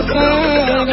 Mm -hmm.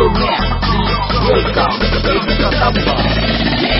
Gentlemen Please welcome Ekstra tambah